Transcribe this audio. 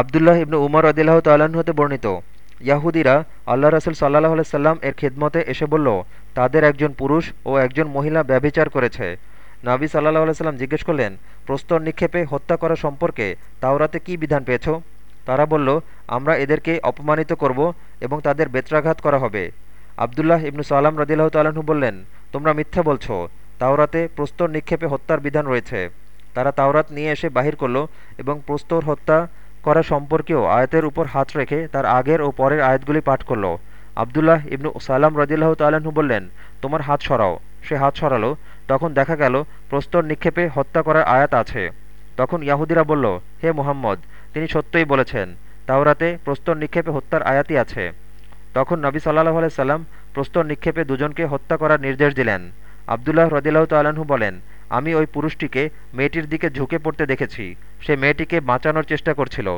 আবদুল্লাহ ইবনু উমর আদিল্লাহ তাল্লাহ্ন হতে বর্ণিত। ইয়াহুদিরা আল্লাহ রসুল সাল্লাহ সাল্লাম এর খেদমতে এসে বলল, তাদের একজন পুরুষ ও একজন মহিলা ব্যভিচার করেছে। নাবি সাল্লাহ সাল্লাম জিজ্ঞেস করলেন, প্রস্তর নিক্ষেপে হত্যা করা সম্পর্কে তাওরাতে কি বিধান পেয়েছ? তারা বলল, আমরা এদেরকে অপমানিত করব এবং তাদের বেত্রাঘাত করা হবে। আবদুল্লাহ ইবনু সাল্লাম রদিল্লাহ তাল্লাহ্ন বললেন, তোমরা মিথ্যা বলছ। তাওরাতে প্রস্তর নিক্ষেপে হত্যার বিধান রয়েছে। তারা তাওরাত নিয়ে এসে বাহির করল এবং প্রস্তর হত্যা করা সম্পর্কেও আয়াতের উপর হাত রেখে তার আগের ও পরের আয়াতগুলি পাঠ করল। আবদুল্লাহ ইবনু সালাম রদিল্লাহ তাল্লাহ্ন বললেন, তোমার হাত সরাও। সে হাত সরালো। তখন দেখা গেল, প্রস্তর নিক্ষেপে হত্যা করার আয়াত আছে। তখন ইয়াহুদিরা বলল, হে মুহাম্মদ, তিনি সত্যই বলেছেন, তাওরাতে প্রস্তর নিক্ষেপে হত্যার আয়াতই আছে। তখন নবী সাল্লাহ আলাইসাল্লাম প্রস্তর নিক্ষেপে দুজনকে হত্যা করার নির্দেশ দিলেন। আবদুল্লাহ রদিল্লাহ তাল্লাহ্ন বলেন আমি ওই পুরুষটিকে মেয়েটির দিকে ঝুঁকে পড়তে দেখেছি। সে মেয়েটিকে বাঁচানোর চেষ্টা করছিল।